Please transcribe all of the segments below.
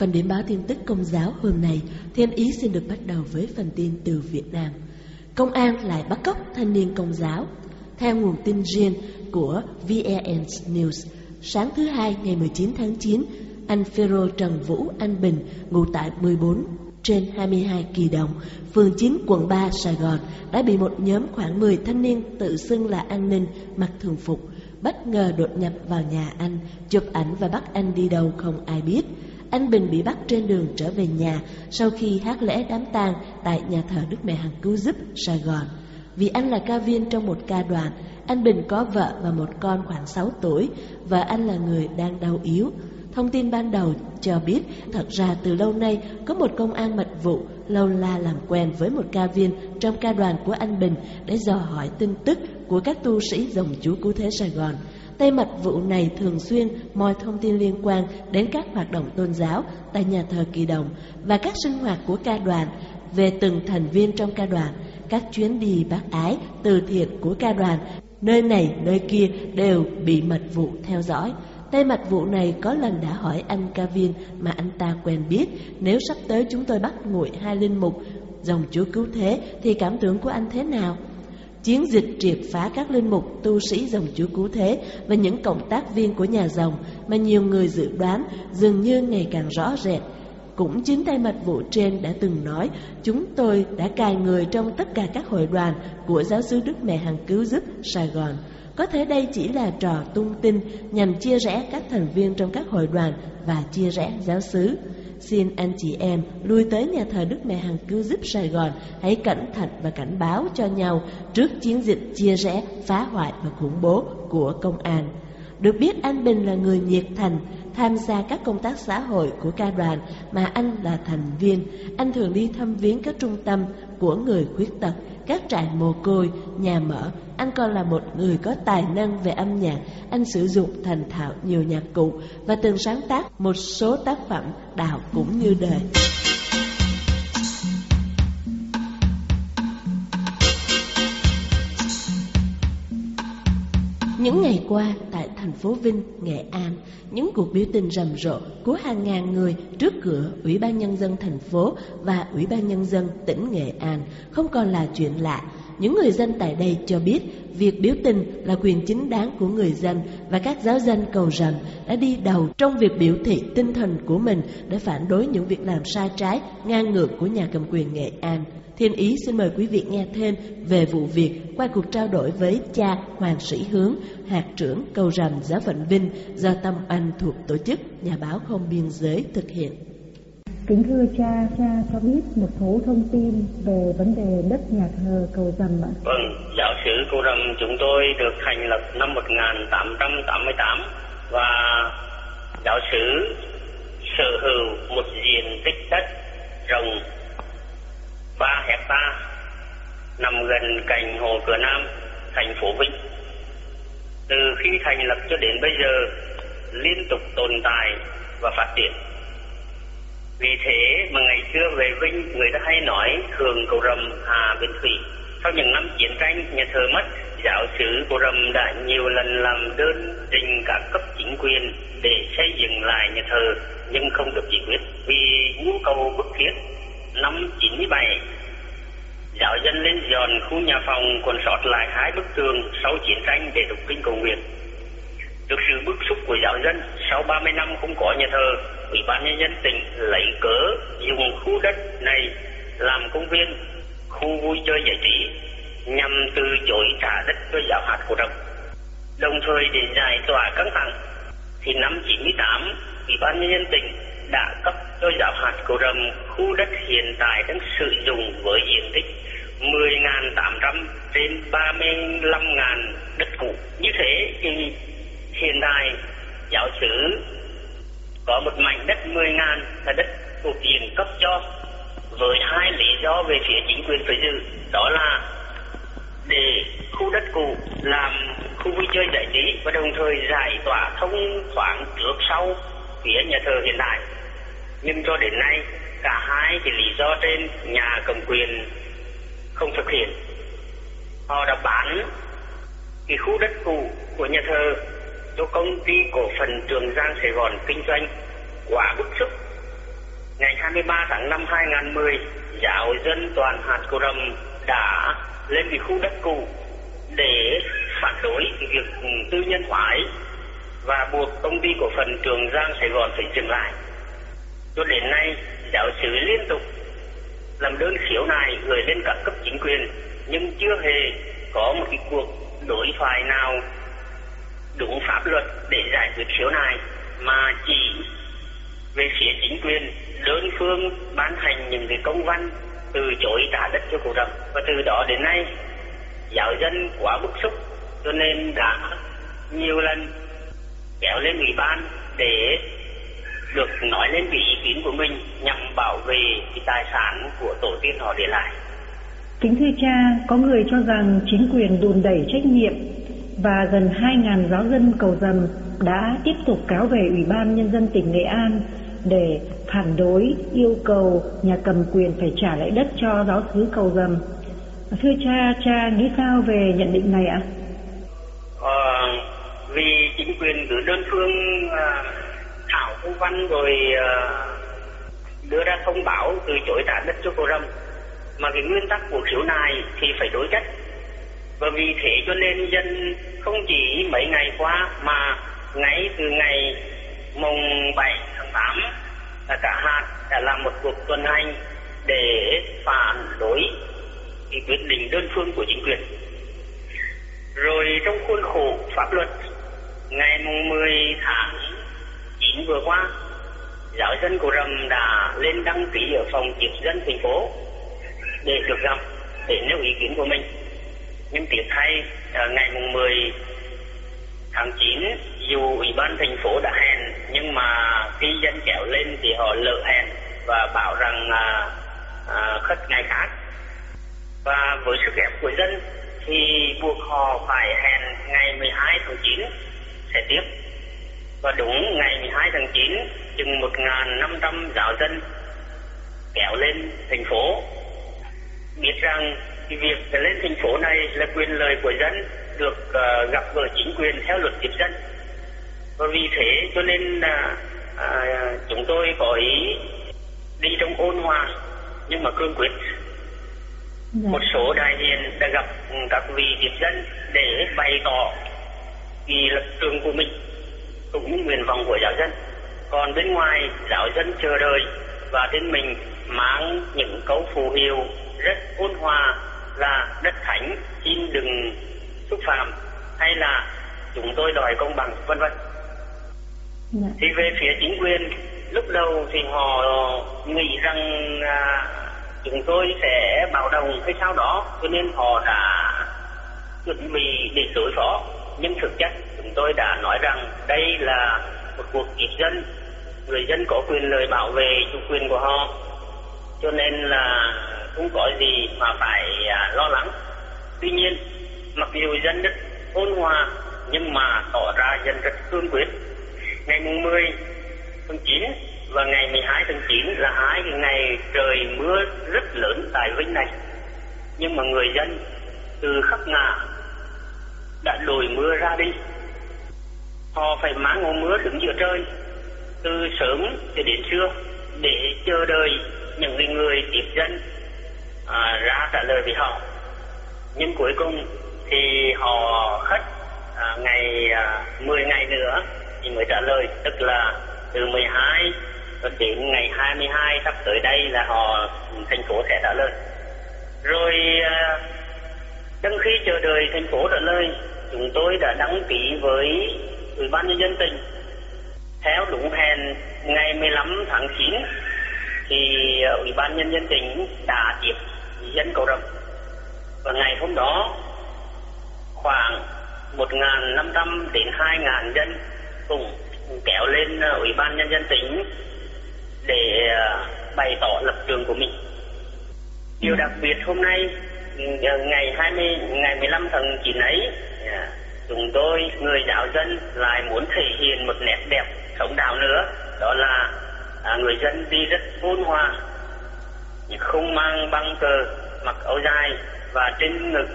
Phần điểm báo tin tức công giáo hôm nay, Thiên Ý xin được bắt đầu với phần tin từ Việt Nam. Công an lại bắt cóc thanh niên công giáo. Theo nguồn tin riêng của VN News, sáng thứ hai ngày 19 tháng 9, anh Phêrô Trần Vũ Anh Bình, ngụ tại 14 trên 22 Kỳ Đồng, phường 9, quận 3, Sài Gòn, đã bị một nhóm khoảng 10 thanh niên tự xưng là an ninh mặc thường phục bất ngờ đột nhập vào nhà anh, chụp ảnh và bắt anh đi đâu không ai biết. Anh Bình bị bắt trên đường trở về nhà sau khi hát lễ đám tang tại nhà thờ Đức Mẹ Hằng Cứu Giúp, Sài Gòn. Vì anh là ca viên trong một ca đoàn, anh Bình có vợ và một con khoảng 6 tuổi, và anh là người đang đau yếu. Thông tin ban đầu cho biết, thật ra từ lâu nay có một công an mật vụ lâu la làm quen với một ca viên trong ca đoàn của anh Bình để dò hỏi tin tức của các tu sĩ dòng chúa cứu thế Sài Gòn. Tay mật vụ này thường xuyên moi thông tin liên quan đến các hoạt động tôn giáo tại nhà thờ Kỳ Đồng và các sinh hoạt của ca đoàn về từng thành viên trong ca đoàn, các chuyến đi bác ái, từ thiện của ca đoàn, nơi này nơi kia đều bị mật vụ theo dõi. Tay mật vụ này có lần đã hỏi anh ca viên mà anh ta quen biết nếu sắp tới chúng tôi bắt nguội hai linh mục dòng chúa cứu thế thì cảm tưởng của anh thế nào? Chiến dịch triệt phá các linh mục, tu sĩ dòng chúa cứu thế và những cộng tác viên của nhà dòng mà nhiều người dự đoán dường như ngày càng rõ rệt. Cũng chính tay mật vụ trên đã từng nói, chúng tôi đã cài người trong tất cả các hội đoàn của giáo sứ Đức Mẹ Hằng Cứu Giúp Sài Gòn. Có thể đây chỉ là trò tung tin nhằm chia rẽ các thành viên trong các hội đoàn và chia rẽ giáo xứ. Xin anh chị em lui tới nhà thờ Đức Mẹ Hằng Cứu Giúp Sài Gòn hãy cẩn thận và cảnh báo cho nhau trước chiến dịch chia rẽ, phá hoại và khủng bố của công an. Được biết anh Bình là người nhiệt thành, tham gia các công tác xã hội của ca đoàn mà anh là thành viên. Anh thường đi thăm viếng các trung tâm của người khuyết tật, các trại mồ côi, nhà mở. Anh còn là một người có tài năng về âm nhạc. Anh sử dụng thành thạo nhiều nhạc cụ và từng sáng tác một số tác phẩm đạo cũng như đời. Những ngày qua thành phố Vinh, Nghệ An, những cuộc biểu tình rầm rộ của hàng ngàn người trước cửa Ủy ban Nhân dân thành phố và Ủy ban Nhân dân tỉnh Nghệ An không còn là chuyện lạ. Những người dân tại đây cho biết việc biểu tình là quyền chính đáng của người dân và các giáo dân cầu rằng đã đi đầu trong việc biểu thị tinh thần của mình để phản đối những việc làm sai trái, ngang ngược của nhà cầm quyền Nghệ An. Thiên Ý xin mời quý vị nghe thêm về vụ việc qua cuộc trao đổi với cha Hoàng Sĩ Hướng, hạt trưởng cầu rằm giáo phận Vinh do Tâm Anh thuộc tổ chức Nhà báo không biên giới thực hiện. Kính thưa cha, cha cho biết một số thông tin về vấn đề đất nhà thờ cầu rầm ạ. Vâng, giáo sứ cầu rầm chúng tôi được thành lập năm 1888 và giáo sứ sở hữu một diện tích đất rộng 3 hecta nằm gần cạnh hồ Cửa Nam, thành phố Vinh. Từ khi thành lập cho đến bây giờ liên tục tồn tại và phát triển. Vì thế mà ngày xưa về Vinh người ta hay nói thường cầu rầm hà bên thủy. Sau những năm chiến tranh nhà thờ mất, giáo sứ cầu rầm đã nhiều lần làm đơn trình các cấp chính quyền để xây dựng lại nhà thờ nhưng không được giải quyết vì nhu cầu bức thiết năm 97 giáo dân lên dọn khu nhà phòng còn sót lại hai bức tường sau chiến tranh để đục kinh cầu nguyện được sự bức xúc của giáo dân, sau 30 năm không có nhà thờ, Ủy ban Nhân dân tỉnh lấy cớ dùng khu đất này làm công viên, khu vui chơi giải trí nhằm từ chối trả đất cho giáo hạt của rồng. Đồng thời để giải tỏa căng thẳng, thì năm 98, Ủy ban Nhân dân tỉnh đã cấp cho giáo hạt cầu rầm khu đất hiện tại đang sử dụng với diện tích 10.800 trên 35.000 đất cũ. Như thế thì hiện tại, giáo sứ có một mảnh đất 10 ngàn là đất thuộc diện cấp cho, với hai lý do về phía chính quyền phải giữ. Đó là để khu đất cũ làm khu vui chơi giải trí và đồng thời giải tỏa thông thoáng trước sau phía nhà thờ hiện đại nhưng cho đến nay, cả hai cái lý do trên nhà cầm quyền không thực hiện. Họ đã bán cái khu đất cũ của nhà thờ cho công ty cổ phần Trường Giang Sài Gòn kinh doanh quá bức xúc. Ngày 23 tháng 5 2010 giáo dân toàn hạt Cầu Rầm đã lên cái khu đất cũ để phản đối việc tư nhân hóa và buộc công ty cổ phần Trường Giang Sài Gòn phải dừng lại. Cho đến nay, giáo sứ liên tục làm đơn khiếu nại gửi lên các cấp chính quyền, nhưng chưa hề có một cái cuộc đối thoại nào đúng pháp luật để giải quyết khiếu nại mà chỉ về phía chính quyền đơn phương ban hành những cái công văn từ chối trả đất cho cổ rầm và từ đó đến nay giáo dân quá bức xúc cho nên đã nhiều lần kéo lên ủy ban để được nói lên cái ý kiến của mình nhằm bảo vệ cái tài sản của tổ tiên họ để lại. Kính thưa cha, có người cho rằng chính quyền đùn đẩy trách nhiệm và gần 2.000 giáo dân cầu dầm đã tiếp tục cáo về Ủy ban Nhân dân tỉnh Nghệ An để phản đối yêu cầu nhà cầm quyền phải trả lại đất cho giáo sứ cầu dầm. Thưa cha, cha nghĩ sao về nhận định này ạ? Ờ, vì chính quyền cứ đơn phương à, thảo công văn rồi à, đưa ra thông báo từ chối trả đất cho cầu rầm mà cái nguyên tắc của khiếu này thì phải đối chất và vì thế cho nên dân không chỉ mấy ngày qua mà ngay từ ngày mùng 7 tháng 8 là cả hạt đã làm một cuộc tuần hành để phản đối cái quyết định đơn phương của chính quyền. Rồi trong khuôn khổ pháp luật ngày mùng 10 tháng 9 vừa qua, giáo dân của Rầm đã lên đăng ký ở phòng tiếp dân thành phố để được gặp để nêu ý kiến của mình. Nhưng tiếc thay ờ, ngày mùng 10 tháng 9 dù ủy ban thành phố đã hẹn nhưng mà khi dân kéo lên thì họ lỡ hẹn và bảo rằng à, à, khất ngày khác. Và với sức ép của dân thì buộc họ phải hẹn ngày 12 tháng 9 sẽ tiếp. Và đúng ngày 12 tháng 9 chừng 1.500 giáo dân kéo lên thành phố. Biết rằng cái việc lên thành phố này là quyền lợi của dân được uh, gặp gỡ chính quyền theo luật tiếp dân. Và vì thế cho nên là uh, chúng tôi có ý đi trong ôn hòa nhưng mà cương quyết. Dạ. một số đại diện đã gặp các vị tiếp dân để bày tỏ vì lập trường của mình cũng như nguyện vọng của giáo dân. Còn bên ngoài giáo dân chờ đợi và bên mình mang những câu phù hiệu rất ôn hòa là đất thánh xin đừng xúc phạm hay là chúng tôi đòi công bằng vân vân. Dạ. thì về phía chính quyền lúc đầu thì họ nghĩ rằng à, chúng tôi sẽ bảo đồng hay sao đó cho nên họ đã chuẩn bị để đối phó. Nhưng thực chất chúng tôi đã nói rằng đây là một cuộc tiếp dân. Người dân có quyền lợi bảo vệ chủ quyền của họ. Cho nên là không có gì mà phải à, lo lắng. Tuy nhiên mặc dù dân rất ôn hòa nhưng mà tỏ ra dân rất cương quyết. Ngày mùng 10 tháng 9 và ngày 12 tháng 9 là hai ngày trời mưa rất lớn tại Vinh này. Nhưng mà người dân từ khắp ngả đã lùi mưa ra đi. Họ phải mang ngô mưa đứng giữa trời từ sớm cho đến trưa để chờ đợi những người tiếp dân à, ra trả lời với họ nhưng cuối cùng thì họ hết à, ngày à, 10 ngày nữa thì mới trả lời. Tức là từ 12 đến ngày 22 sắp tới đây là họ ừ, thành phố sẽ trả lời. Rồi à, trong khi chờ đợi thành phố trả lời chúng tôi đã đăng ký với ủy ban nhân dân tỉnh. Theo đúng hẹn ngày 15 tháng 9 thì à, ủy ban nhân dân tỉnh đã tiếp dân cầu rồng. Và ngày hôm đó, khoảng 1.500 đến 2.000 dân cùng kéo lên ờ, ủy ban nhân dân tỉnh để ờ, bày tỏ lập trường của mình. Điều đặc biệt hôm nay ừ, ờ, ngày ngày 20 ngày 15 tháng 9 ấy à, chúng tôi, người giáo dân lại muốn thể hiện một nét đẹp sống đạo nữa. Đó là à, người dân đi rất ôn hòa không mang băng cờ mặc áo dài và trên ngực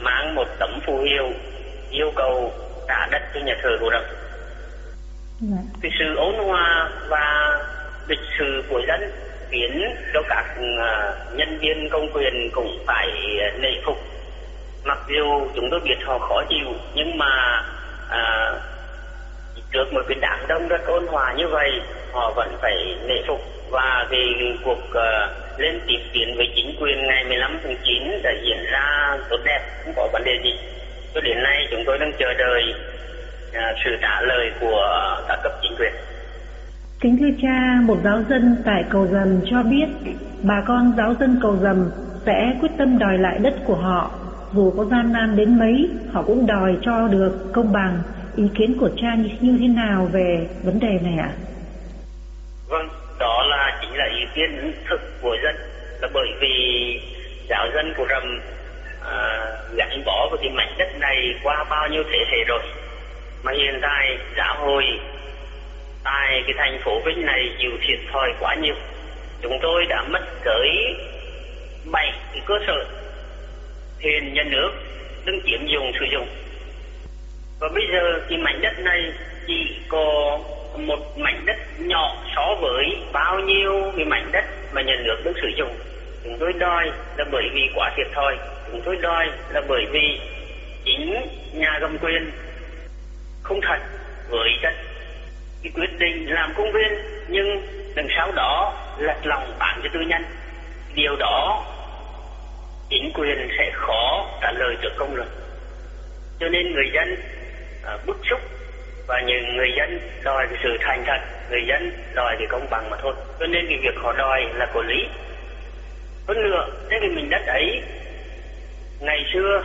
mang một tấm phù hiệu yêu cầu trả đất cho nhà thờ Hồ Đập. Dạ. Cái sự ôn hòa và lịch sự của dân khiến cho các uh, nhân viên công quyền cũng phải nể phục. Mặc dù chúng tôi biết họ khó chịu nhưng mà uh, trước một cái đảng đông rất ôn hòa như vậy họ vẫn phải nể phục và về cuộc uh, lên tiếp kiến với chính quyền ngày 15 tháng 9 đã diễn ra tốt đẹp không có vấn đề gì cho đến nay chúng tôi đang chờ đợi à, sự trả lời của các cấp chính quyền Kính thưa cha, một giáo dân tại cầu dầm cho biết bà con giáo dân cầu dầm sẽ quyết tâm đòi lại đất của họ. Dù có gian nan đến mấy, họ cũng đòi cho được công bằng. Ý kiến của cha như thế nào về vấn đề này ạ? Vâng, đó là chính là ý kiến thực của dân. Là bởi vì giáo dân của rầm à, gắn bó với cái mảnh đất này qua bao nhiêu thế hệ rồi. Mà hiện tại xã hội tại cái thành phố Vinh này chịu thiệt thòi quá nhiều. Chúng tôi đã mất tới bảy cái cơ sở hiện nhà nước đứng chiếm dùng sử dụng. Và bây giờ cái mảnh đất này chỉ có một mảnh đất nhỏ so với bao nhiêu cái mảnh đất mà nhà nước đang sử dụng? Chúng tôi đòi là bởi vì quá thiệt thòi. Chúng tôi đòi là bởi vì chính nhà cầm quyền không thật với đất. Cái quyết định làm công viên nhưng đằng sau đó lật lòng bán cho tư nhân. Điều đó chính quyền sẽ khó trả lời được công luận. Cho nên người dân à, bức xúc và những người dân đòi cái sự thành thật, người dân đòi cái công bằng mà thôi. Cho nên cái việc họ đòi là có lý. Hơn nữa trên cái mình đất ấy, ngày xưa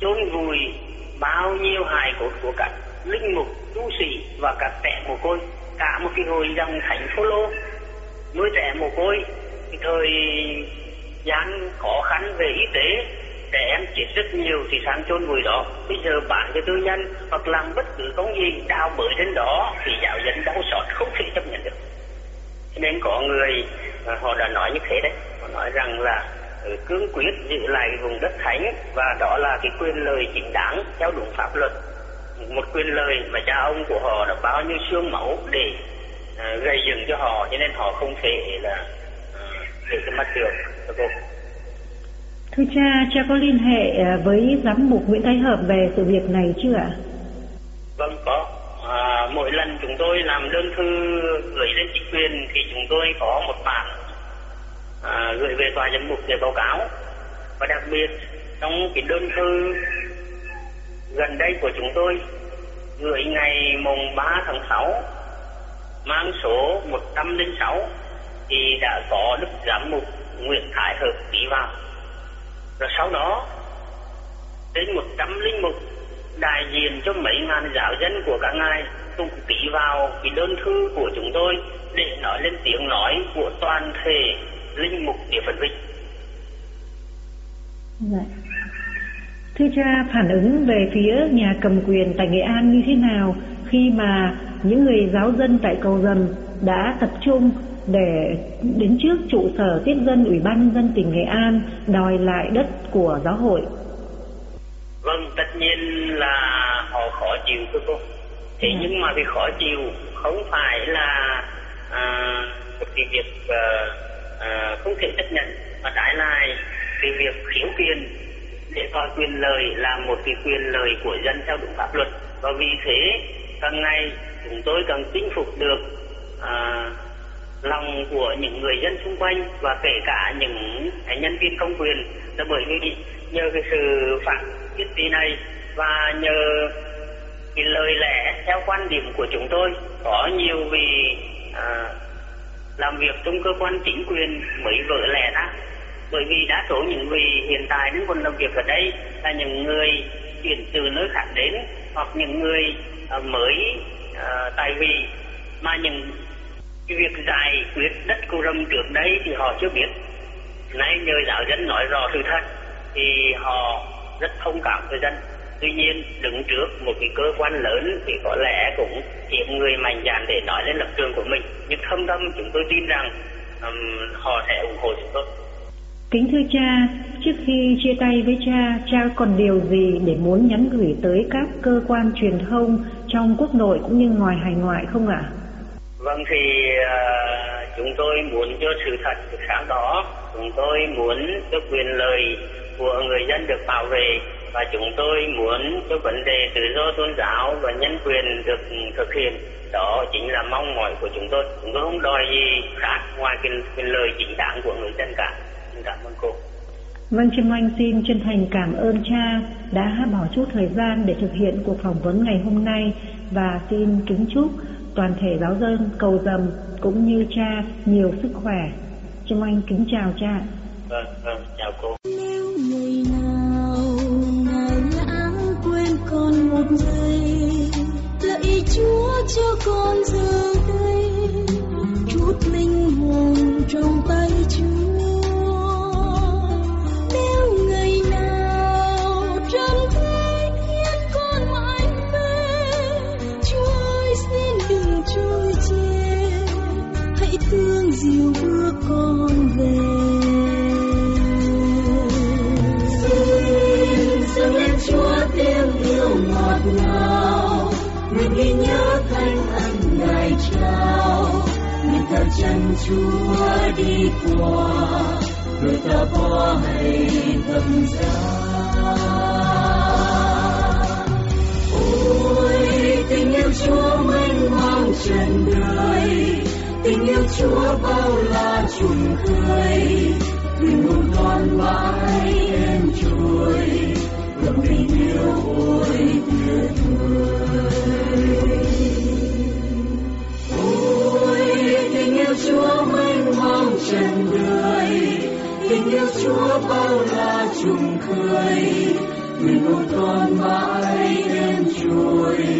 chôn vùi bao nhiêu hài cốt của các linh mục, tu sĩ và các trẻ mồ côi. Cả một cái hồi dòng thánh phố lô nuôi trẻ mồ côi, cái thời gian khó khăn về y tế trẻ em chết rất nhiều thì sang chôn vùi đó. Bây giờ bán cho tư nhân hoặc làm bất cứ công gì đào bới đến đó thì giáo dân đau xót không thể chấp nhận được. Cho nên có người à, họ đã nói như thế đấy. Họ nói rằng là ừ, cương quyết giữ lại vùng đất thánh và đó là cái quyền lời chính đáng theo đúng pháp luật. Một quyền lời mà cha ông của họ đã bao nhiêu xương máu để uh, gây dựng cho họ cho nên họ không thể là à, để cái mắt được cô Thưa cha, cha có liên hệ ờ, với giám mục Nguyễn Thái Hợp về sự việc này chưa ạ? Vâng có. À, mỗi lần chúng tôi làm đơn thư gửi lên chính quyền thì chúng tôi có một bản à, gửi về tòa giám mục để báo cáo và đặc biệt trong cái đơn thư gần đây của chúng tôi gửi ngày mùng 3 tháng 6 mang số 106 thì đã có đức giám mục Nguyễn Thái Hợp ký vào rồi sau đó đến một trăm linh mục đại diện cho mấy ngàn giáo dân của cả ngài cùng ký vào cái đơn thư của chúng tôi để nói lên tiếng nói của toàn thể linh mục địa phận vinh. Dạ. Thưa cha, phản ứng về phía nhà cầm quyền tại Nghệ An như thế nào khi mà những người giáo dân tại cầu dầm đã tập trung để đến trước trụ sở tiếp dân Ủy ban nhân dân tỉnh Nghệ An đòi lại đất của giáo hội. Vâng, tất nhiên là họ khó chịu thưa cô. Thế ừ. nhưng mà cái khó chịu không phải là à, một cái việc à, à, không thể chấp nhận mà trái lại cái việc khiếu kiện để coi quyền lợi là một cái quyền lợi của dân theo đúng pháp luật và vì thế càng ngày chúng tôi càng chinh phục được à, lòng của những người dân xung quanh và kể cả những nhân viên công quyền. Là bởi vì nhờ cái sự phản thiết tí này và nhờ cái lời lẽ theo quan điểm của chúng tôi có nhiều vị à, làm việc trong cơ quan chính quyền mới vỡ lẽ ra. Bởi vì đa số những vị hiện tại đang còn làm việc ở đây là những người chuyển từ nơi khác đến hoặc những người à, mới à, tại vì mà những cái việc giải quyết đất cô râm trước đây thì họ chưa biết. Nay nhờ giáo dân nói rõ sự thật thì họ rất thông cảm với dân. Tuy nhiên đứng trước một cái cơ quan lớn thì có lẽ cũng hiện người mạnh dạn để nói lên lập trường của mình. Nhưng thâm tâm chúng tôi tin rằng um, họ sẽ ủng hộ chúng tôi. Kính thưa cha, trước khi chia tay với cha, cha còn điều gì để muốn nhắn gửi tới các cơ quan truyền thông trong quốc nội cũng như ngoài hải ngoại không ạ? Vâng thì uh, chúng tôi muốn cho sự thật được sáng tỏ, chúng tôi muốn cho quyền lợi của người dân được bảo vệ và chúng tôi muốn cho vấn đề tự do tôn giáo và nhân quyền được thực hiện. Đó chính là mong mỏi của chúng tôi. Chúng tôi không đòi gì khác ngoài quyền, quyền lời chính đáng của người dân cả. Xin cảm ơn cô. Vâng, Trâm Anh xin chân thành cảm ơn cha đã bỏ chút thời gian để thực hiện cuộc phỏng vấn ngày hôm nay và xin kính chúc toàn thể giáo dân cầu dầm cũng như cha nhiều sức khỏe. Trâm Anh kính chào cha. Vâng, vâng, chào cô. Nếu ngày nào ngài lãng quên con một giây, lạy Chúa cho con giờ đây chút linh hồn trong tay Chúa. Chân Chúa đi qua, người ta bỏ hay thâm giá. Ôi tình yêu Chúa mênh mang trần đời, tình yêu Chúa bao la trùng khơi, linh hồn con mãi em chuối ngập tình yêu ôi tuyệt vời. Ôi tình yêu Chúa mênh mang trần đời, tình yêu Chúa bao la trùng khơi, linh hồn con mãi em chuối